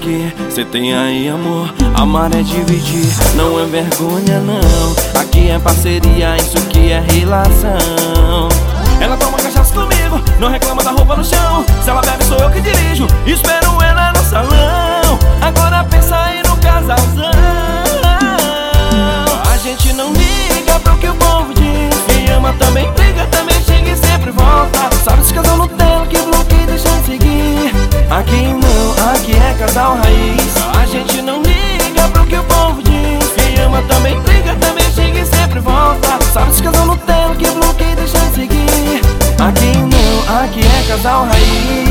que cê tem aí, amor. Amar é dividir, não é vergonha, não. Aqui é parceria, isso que é relação. Ela toma cachaça comigo, não reclama da roupa no chão. Se ela bebe, sou eu que dirijo. Espero ela no salão. Raiz. A gente não liga pro que o povo diz. Quem ama também briga, também xinga e sempre volta. Sabe casal no tela que bloqueia e deixa de seguir. Aqui não, aqui é casal raiz.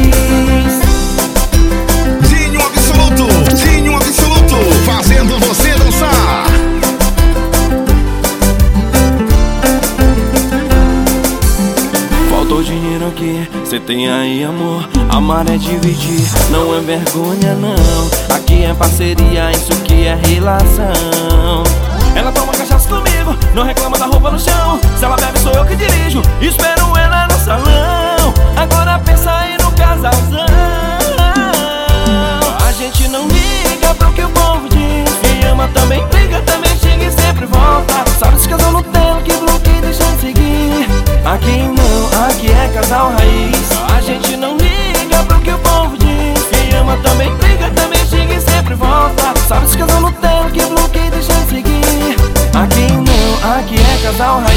Dinheiro aqui, cê tem aí amor? Amar é dividir, não é vergonha não. Aqui é parceria, isso que é relação. Ela toma cachaça comigo, não reclama da roupa no chão. Se ela bebe sou eu que dirijo, espero cause I'll